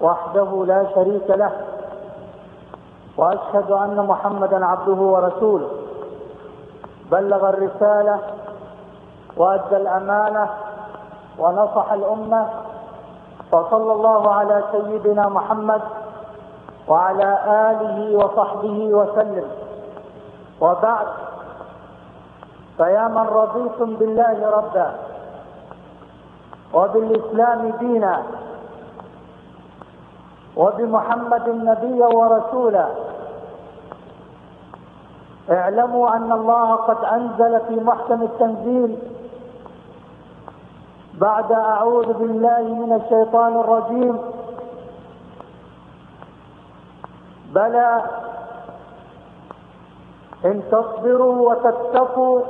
وحده لا شريك له وأشهد أن محمدا عبده ورسوله. بلغ الرسالة وأدى الأمانة ونصح الأمة وصلى الله على سيدنا محمد وعلى آله وصحبه وسلم. وبعد فيا من رضيتم بالله ربا وبالإسلام دينا وبمحمد نبيا ورسولا اعلموا أن الله قد أنزل في محكم التنزيل. بعد أعوذ بالله من الشيطان الرجيم. بلى إن تصبروا وتتقوا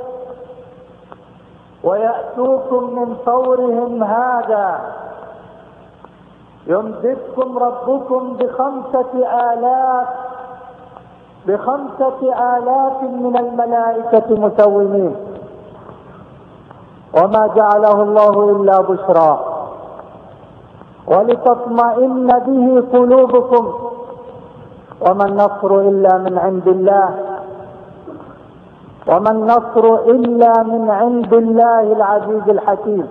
ويأتوكم من فورهم هذا. يمددكم ربكم بخمسة آلاف بخمسة آلاف من الملائكة مسومين. وما جعله الله إلا بشرى. ولتطمئن به قلوبكم. وما النصر إلا من عند الله. وما النصر إلا من عند الله العزيز الحكيم.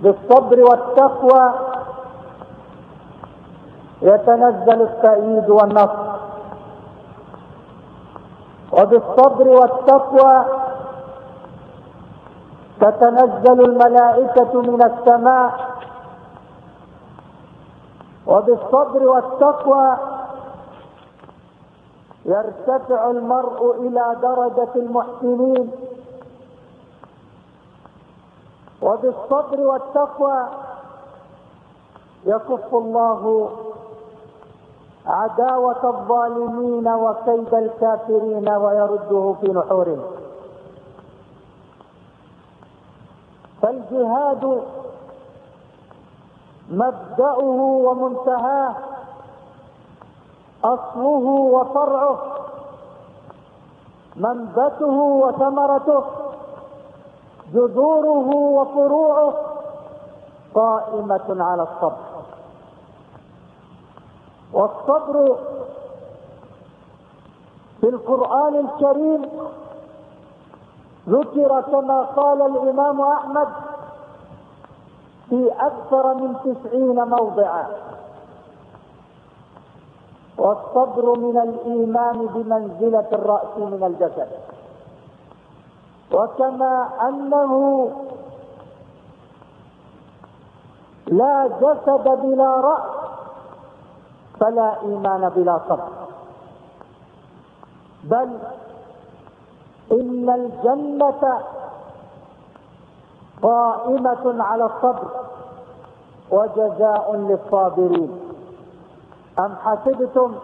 بالصبر والتقوى يتنزل التأييد والنصر. وبالصبر والتقوى تتنزل الملائكة من السماء. وبالصبر والتقوى يرتفع المرء إلى درجة المحسنين. وبالصبر والتقوى يكف الله عداوة الظالمين وكيد الكافرين ويرده في نحورهم. فالجهاد مبدأه ومنتهاه أصله وفرعه منبته وثمرته. جذوره وفروعه قائمة على الصبر. والصبر في القرآن الكريم ذكر كما قال الإمام أحمد في أكثر من تسعين موضعا. والصبر من الإيمان بمنزلة الرأس من الجسد. وكما أنه لا جسد بلا رأس فلا إيمان بلا صبر. بل إن الجنة قائمة على الصبر وجزاء للصابرين. أم حسبتم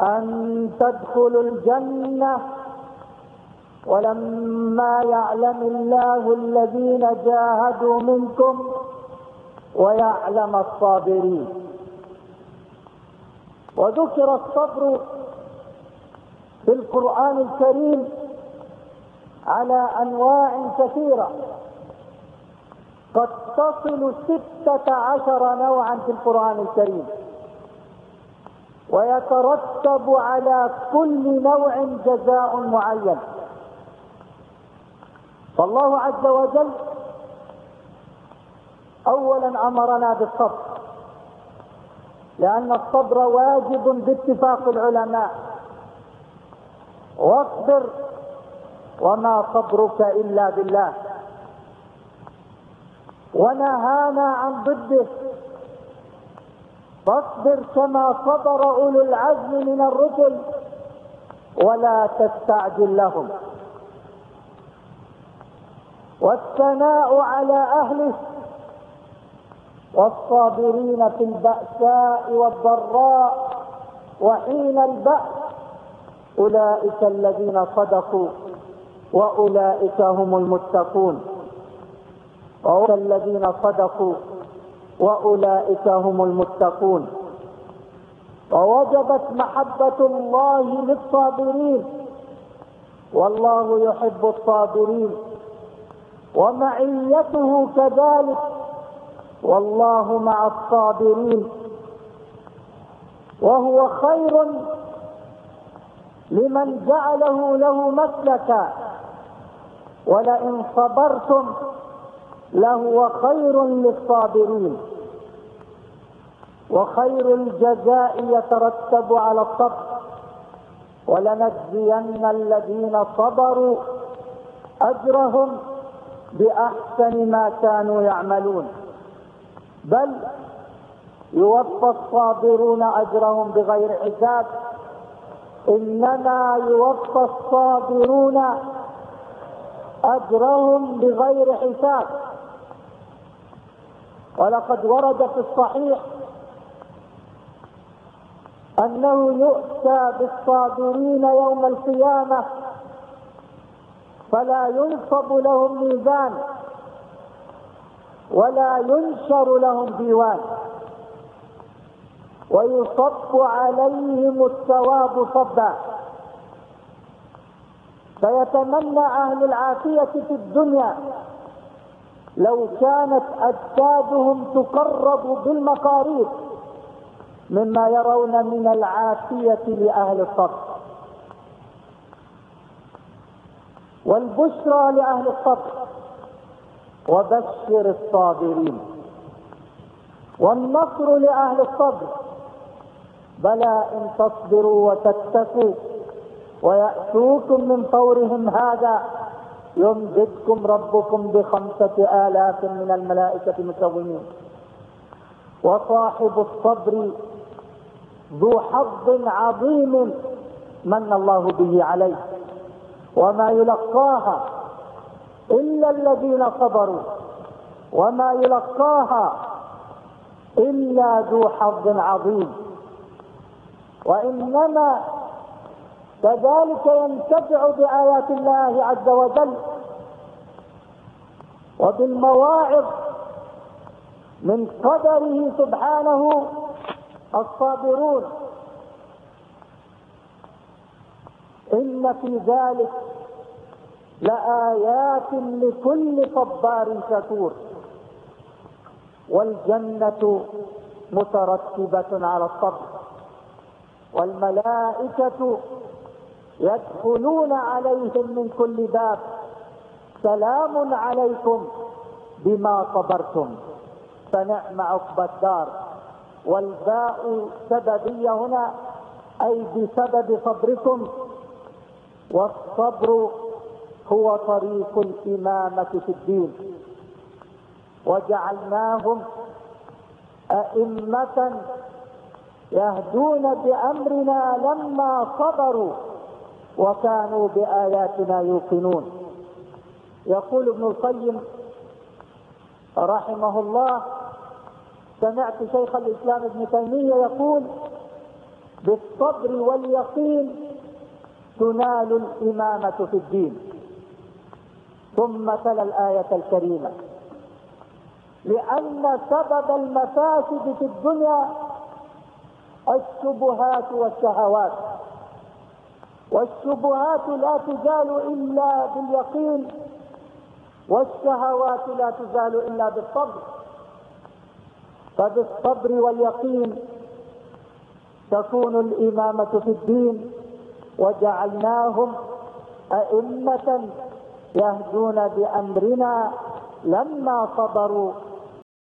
أن تدخلوا الجنة ولما يعلم الله الذين جاهدوا منكم ويعلم الصابرين. وذكر الصبر القرآن الكريم على أنواع كثيرة. قد تصل ستة عشر نوعا في القرآن الكريم. ويترتب على كل نوع جزاء معين. فالله عز وجل اولا أمرنا بالصبر لأن الصبر واجب باتفاق العلماء. واصبر وما صبرك إلا بالله. ونهانا عن ضده. فاصبر كما صبر أولو العزم من الرسل ولا تستعجل لهم. والثناء على أهله والصابرين في البأساء والضراء وحين البأس أولئك الذين صدقوا وأولئك هم المتقون وأولئك الذين صدقوا وأولئك هم المتقون ووجبت محبة الله للصابرين والله يحب الصابرين ومعيته كذلك. والله مع الصابرين. وهو خير لمن جعله له مسلكا. ولئن صبرتم لهو خير للصابرين. وخير الجزاء يترتب على الصبر. ولنجزين الذين صبروا أجرهم بأحسن ما كانوا يعملون. بل يوفى الصابرون أجرهم بغير حساب. إنما يوفى الصابرون أجرهم بغير حساب. ولقد ورد في الصحيح أنه يؤتى بالصابرين يوم القيامة فلا ينصب لهم ميزان ولا ينشر لهم ديوان. ويصب عليهم الثواب صبا. فيتمنى أهل العافية في الدنيا لو كانت أجسادهم تقرب بالمقاريب مما يرون من العافية لأهل الصبر. والبشرى لأهل الصبر. وبشر الصابرين. والنصر لأهل الصبر. بلى إن تصبروا وتتقوا ويأتوكم من فورهم هذا يمددكم ربكم بخمسة آلاف من الملائكة مسومين وصاحب الصبر ذو حظ عظيم من الله به عليه. وما يلقاها إلا الذين صبروا. وما يلقاها إلا ذو حظ عظيم. وإنما كذلك ينتفع بآيات الله عز وجل وبالمواعظ من قدره سبحانه الصابرون. إن في ذلك لآيات لكل صبار شكور. والجنة مترتبة على الصبر. والملائكة يدخلون عليهم من كل باب. سلام عليكم بما صبرتم. فنعم عقبى الدار. والباء سببية هنا أي بسبب صبركم. والصبر هو طريق الإمامة في الدين. وجعلناهم أئمة يهدون بأمرنا لما صبروا وكانوا بآياتنا يوقنون. يقول ابن القيم رحمه الله سمعت شيخ الإسلام ابن تيمية يقول بالصبر واليقين تنال الإمامة في الدين. ثم تلا الآية الكريمة. لأن سبب المفاسد في الدنيا الشبهات والشهوات. والشبهات لا تزال إلا باليقين والشهوات لا تزال إلا بالصبر. فبالصبر واليقين تكون الإمامة في الدين. وجعلناهم أئمة يهدون بأمرنا لما صبروا.